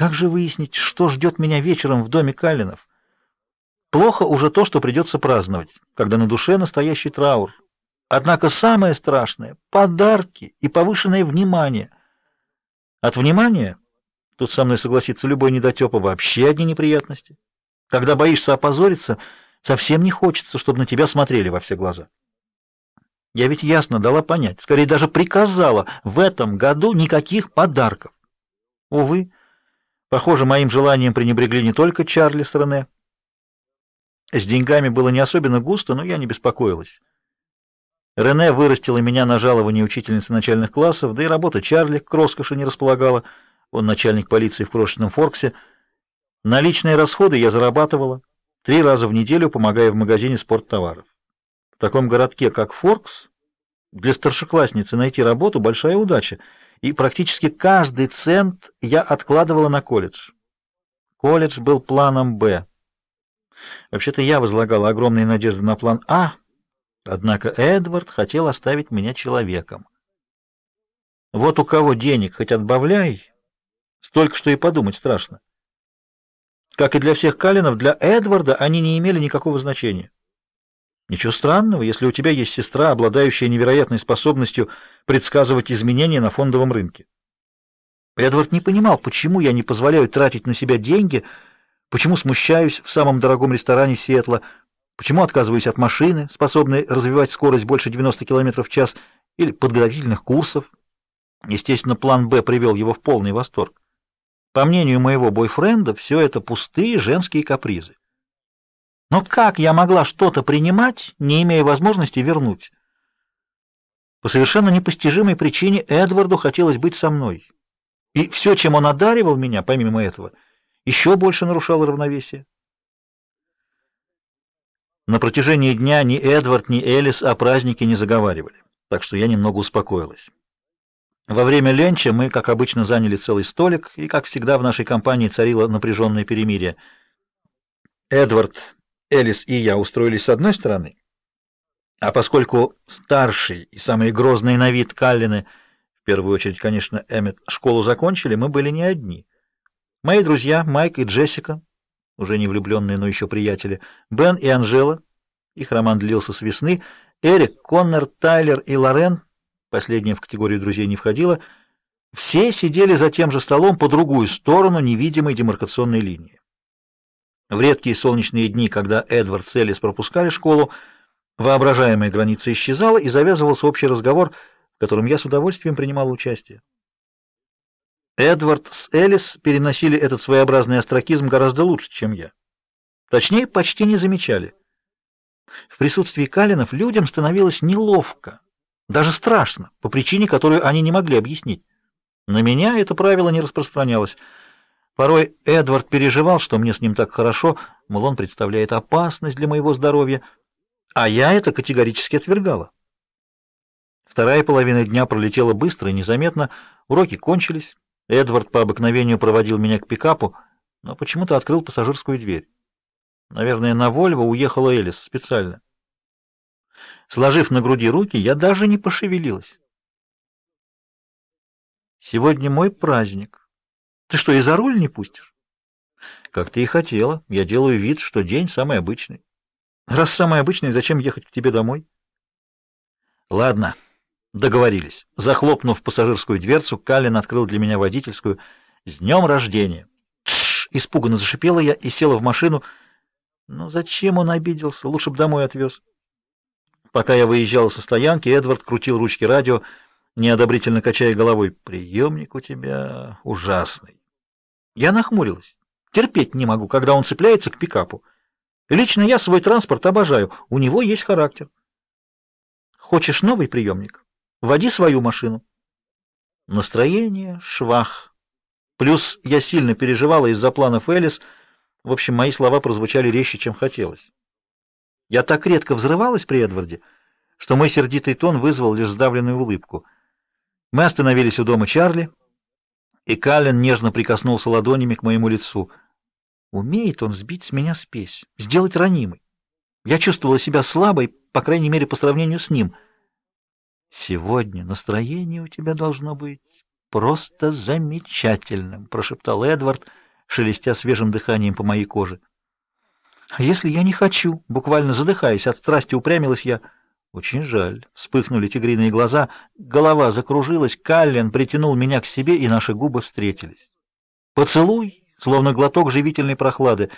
Как же выяснить, что ждет меня вечером в доме Калинов? Плохо уже то, что придется праздновать, когда на душе настоящий траур. Однако самое страшное — подарки и повышенное внимание. От внимания, тут со мной согласится любой недотепа, вообще одни неприятности. Когда боишься опозориться, совсем не хочется, чтобы на тебя смотрели во все глаза. Я ведь ясно дала понять, скорее даже приказала, в этом году никаких подарков. Увы, похоже, моим желанием пренебрегли не только Чарли с Рене, с деньгами было не особенно густо, но я не беспокоилась. Рене вырастила меня на жалование учительницы начальных классов, да и работа Чарли к роскоши не располагала. Он начальник полиции в крошечном Форксе. На личные расходы я зарабатывала три раза в неделю, помогая в магазине спорттоваров. В таком городке, как Форкс, для старшеклассницы найти работу — большая удача, и практически каждый цент я откладывала на колледж. Колледж был планом «Б». Вообще-то я возлагал огромные надежды на план А, однако Эдвард хотел оставить меня человеком. Вот у кого денег хоть отбавляй, столько что и подумать страшно. Как и для всех Калинов, для Эдварда они не имели никакого значения. Ничего странного, если у тебя есть сестра, обладающая невероятной способностью предсказывать изменения на фондовом рынке. Эдвард не понимал, почему я не позволяю тратить на себя деньги, Почему смущаюсь в самом дорогом ресторане Сиэтла? Почему отказываюсь от машины, способной развивать скорость больше 90 км в час, или подготовительных курсов? Естественно, план «Б» привел его в полный восторг. По мнению моего бойфренда, все это пустые женские капризы. Но как я могла что-то принимать, не имея возможности вернуть? По совершенно непостижимой причине Эдварду хотелось быть со мной. И все, чем он одаривал меня, помимо этого — еще больше нарушало равновесие. На протяжении дня ни Эдвард, ни Элис о празднике не заговаривали, так что я немного успокоилась. Во время ленча мы, как обычно, заняли целый столик, и, как всегда, в нашей компании царило напряженное перемирие. Эдвард, Элис и я устроились с одной стороны, а поскольку старший и самый грозный на вид Каллины, в первую очередь, конечно, Эммет, школу закончили, мы были не одни. Мои друзья Майк и Джессика, уже не влюбленные, но еще приятели, Бен и Анжела, их роман длился с весны, Эрик, Коннор, Тайлер и Лорен, последняя в категорию друзей не входила, все сидели за тем же столом по другую сторону невидимой демаркационной линии. В редкие солнечные дни, когда Эдвард с Элис пропускали школу, воображаемая граница исчезала и завязывался общий разговор, в котором я с удовольствием принимал участие. Эдвард с Элис переносили этот своеобразный остракизм гораздо лучше, чем я. Точнее, почти не замечали. В присутствии Калинов людям становилось неловко, даже страшно, по причине, которую они не могли объяснить. На меня это правило не распространялось. Порой Эдвард переживал, что мне с ним так хорошо, мол, он представляет опасность для моего здоровья, а я это категорически отвергала. Вторая половина дня пролетела быстро и незаметно, уроки кончились. Эдвард по обыкновению проводил меня к пикапу, но почему-то открыл пассажирскую дверь. Наверное, на Вольво уехала Элис специально. Сложив на груди руки, я даже не пошевелилась. Сегодня мой праздник. Ты что, и за руль не пустишь? Как ты и хотела. Я делаю вид, что день самый обычный. Раз самый обычный, зачем ехать к тебе домой? Ладно. Договорились. Захлопнув пассажирскую дверцу, Каллен открыл для меня водительскую. «С днем рождения!» Тш! Испуганно зашипела я и села в машину. Ну зачем он обиделся? Лучше бы домой отвез. Пока я выезжал со стоянки, Эдвард крутил ручки радио, неодобрительно качая головой. «Приемник у тебя ужасный». Я нахмурилась. Терпеть не могу, когда он цепляется к пикапу. Лично я свой транспорт обожаю. У него есть характер. Хочешь новый приемник? Води свою машину. Настроение швах. Плюс я сильно переживала из-за планов Элис. В общем, мои слова прозвучали резче, чем хотелось. Я так редко взрывалась при Эдварде, что мой сердитый тон вызвал лишь сдавленную улыбку. Мы остановились у дома Чарли, и Каллен нежно прикоснулся ладонями к моему лицу. Умеет он сбить с меня спесь, сделать ранимой. Я чувствовала себя слабой, по крайней мере, по сравнению с ним — Сегодня настроение у тебя должно быть просто замечательным, прошептал Эдвард, шелестя свежим дыханием по моей коже. А если я не хочу? Буквально задыхаясь от страсти, упрямилась я. Очень жаль. Вспыхнули тигриные глаза, голова закружилась, Каллен притянул меня к себе, и наши губы встретились. Поцелуй, словно глоток живительной прохлады.